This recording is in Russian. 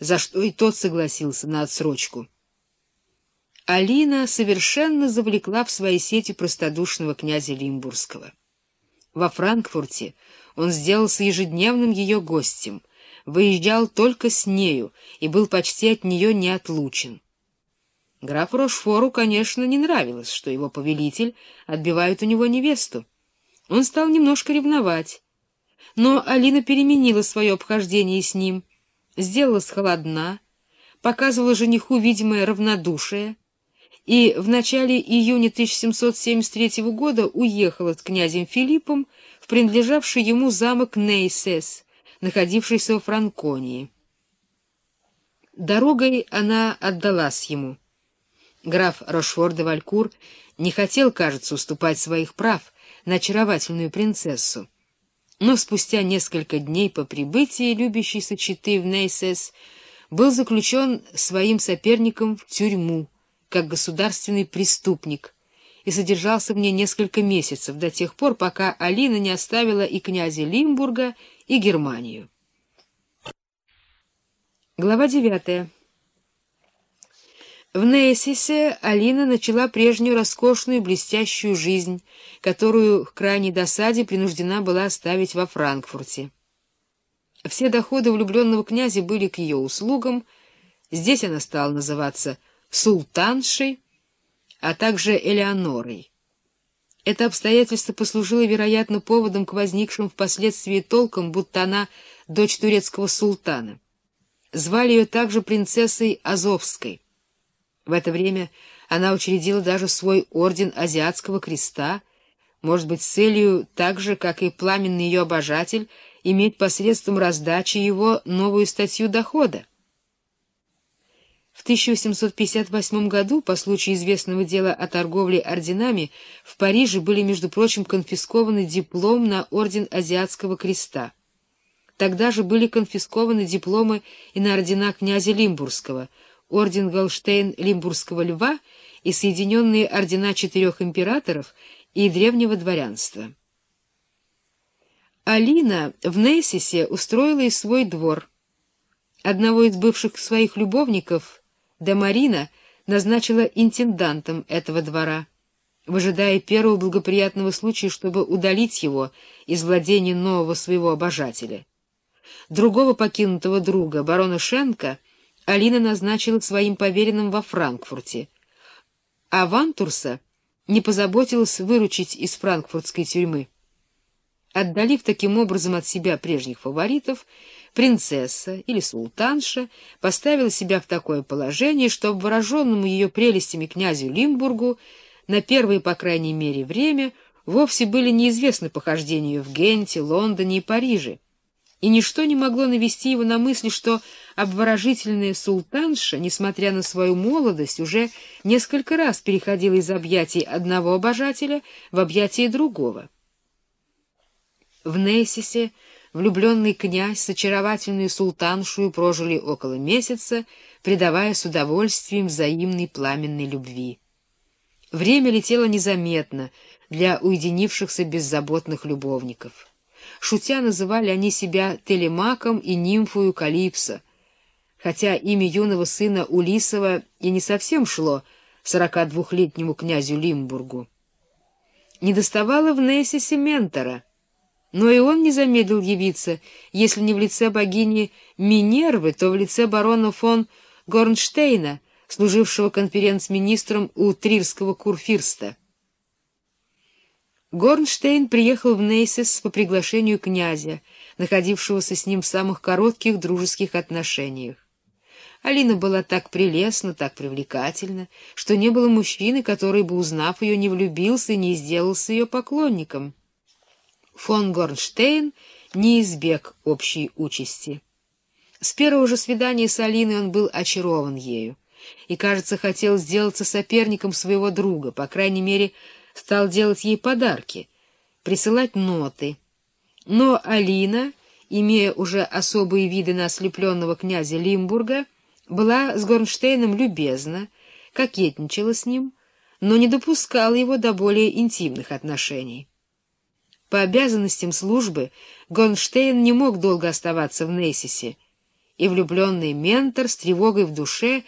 за что и тот согласился на отсрочку. Алина совершенно завлекла в свои сети простодушного князя Лимбургского. Во Франкфурте он сделался ежедневным ее гостем, выезжал только с нею и был почти от нее неотлучен. Графу Рошфору, конечно, не нравилось, что его повелитель отбивает у него невесту. Он стал немножко ревновать. Но Алина переменила свое обхождение с ним, сделалась холодна, показывала жениху видимое равнодушие и в начале июня 1773 года уехала с князем Филиппом в принадлежавший ему замок Нейсес, находившийся во Франконии. Дорогой она отдалась ему. Граф Рошфор де Валькур не хотел, кажется, уступать своих прав на очаровательную принцессу. Но спустя несколько дней по прибытии любящей сочеты в Нейсес был заключен своим соперником в тюрьму, как государственный преступник, и содержался в ней несколько месяцев, до тех пор, пока Алина не оставила и князя Лимбурга, и Германию. Глава девятая. В Нейсисе Алина начала прежнюю роскошную блестящую жизнь, которую в крайней досаде принуждена была оставить во Франкфурте. Все доходы влюбленного князя были к ее услугам, здесь она стала называться султаншей, а также Элеонорой. Это обстоятельство послужило, вероятно, поводом к возникшим впоследствии толкам, будто она дочь турецкого султана. Звали ее также принцессой Азовской. В это время она учредила даже свой орден Азиатского креста, может быть, с целью, так же, как и пламенный ее обожатель, иметь посредством раздачи его новую статью дохода. В 1858 году, по случаю известного дела о торговле орденами, в Париже были, между прочим, конфискованы диплом на орден Азиатского креста. Тогда же были конфискованы дипломы и на ордена князя Лимбургского, орден Голштейн-Лимбургского льва и соединенные ордена четырех императоров и древнего дворянства. Алина в Нейсисе устроила и свой двор. Одного из бывших своих любовников — де Марина назначила интендантом этого двора, выжидая первого благоприятного случая, чтобы удалить его из владения нового своего обожателя. Другого покинутого друга, барона Шенка, Алина назначила своим поверенным во Франкфурте, а Вантурса не позаботилась выручить из франкфуртской тюрьмы. Отдалив таким образом от себя прежних фаворитов, принцесса или султанша поставила себя в такое положение, что обвороженному ее прелестями князю Лимбургу на первое, по крайней мере, время вовсе были неизвестны похождения в Генте, Лондоне и Париже, и ничто не могло навести его на мысль, что обворожительная султанша, несмотря на свою молодость, уже несколько раз переходила из объятий одного обожателя в объятия другого. В Нейсисе влюбленный князь с очаровательной султаншую прожили около месяца, предавая с удовольствием взаимной пламенной любви. Время летело незаметно для уединившихся беззаботных любовников. Шутя называли они себя Телемаком и нимфою Калипсо, хотя имя юного сына Улисова и не совсем шло сорока двухлетнему князю Лимбургу. Недоставало в Нейсисе ментора — но и он не замедлил явиться, если не в лице богини Минервы, то в лице барона фон Горнштейна, служившего конференц-министром у Трирского курфирста. Горнштейн приехал в Нейсес по приглашению князя, находившегося с ним в самых коротких дружеских отношениях. Алина была так прелестна, так привлекательна, что не было мужчины, который бы, узнав ее, не влюбился и не сделался ее поклонником фон Горнштейн не избег общей участи. С первого же свидания с Алиной он был очарован ею и, кажется, хотел сделаться соперником своего друга, по крайней мере, стал делать ей подарки, присылать ноты. Но Алина, имея уже особые виды на ослепленного князя Лимбурга, была с Горнштейном любезна, кокетничала с ним, но не допускала его до более интимных отношений. По обязанностям службы Гонштейн не мог долго оставаться в Нейсисе, и влюбленный ментор с тревогой в душе